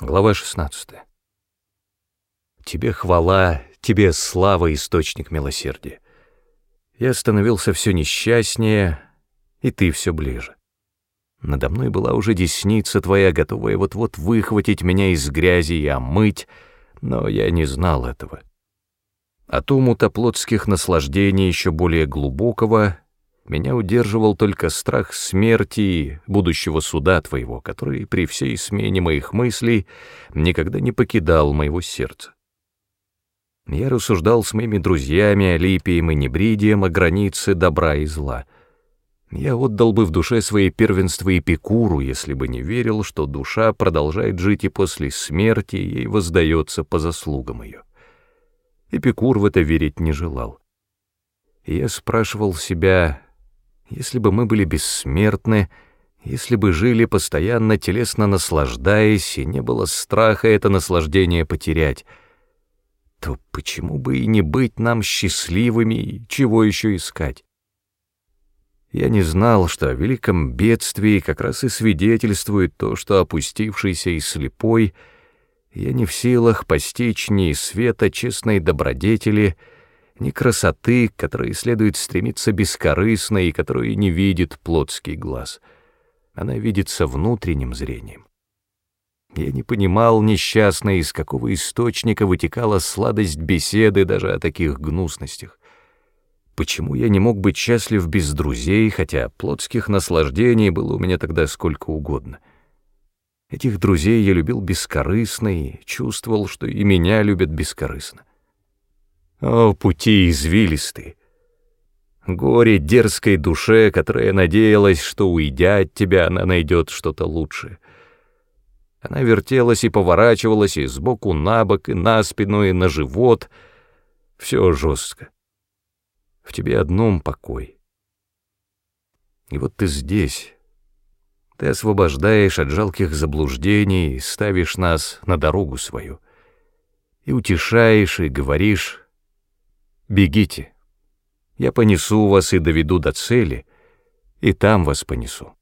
Глава 16. Тебе хвала, тебе слава, источник милосердия. Я становился все несчастнее, и ты все ближе. Надо мной была уже десница твоя, готовая вот-вот выхватить меня из грязи и омыть, но я не знал этого. От умута плотских наслаждений еще более глубокого меня удерживал только страх смерти и будущего суда твоего, который при всей смене моих мыслей никогда не покидал моего сердца. Я рассуждал с моими друзьями Алипием и Небридием о границе добра и зла. Я отдал бы в душе свои первенства Эпикуру, если бы не верил, что душа продолжает жить и после смерти, ей воздается по заслугам ее. Эпикур в это верить не желал. Я спрашивал себя, если бы мы были бессмертны, если бы жили постоянно телесно наслаждаясь, и не было страха это наслаждение потерять, то почему бы и не быть нам счастливыми, чего еще искать? Я не знал, что о великом бедствии как раз и свидетельствует то, что опустившийся и слепой, я не в силах постичь ни света честной добродетели — ни красоты, к которой следует стремиться бескорыстно и которую не видит плотский глаз. Она видится внутренним зрением. Я не понимал несчастно, из какого источника вытекала сладость беседы даже о таких гнусностях. Почему я не мог быть счастлив без друзей, хотя плотских наслаждений было у меня тогда сколько угодно? Этих друзей я любил бескорыстно и чувствовал, что и меня любят бескорыстно. О, пути извилисты! Горе дерзкой душе, которая надеялась, что, уйдя от тебя, она найдет что-то лучшее. Она вертелась и поворачивалась и сбоку на бок, и на спину, и на живот. Все жестко. В тебе одном покой. И вот ты здесь. Ты освобождаешь от жалких заблуждений, ставишь нас на дорогу свою. И утешаешь, и говоришь, Бегите. Я понесу вас и доведу до цели, и там вас понесу.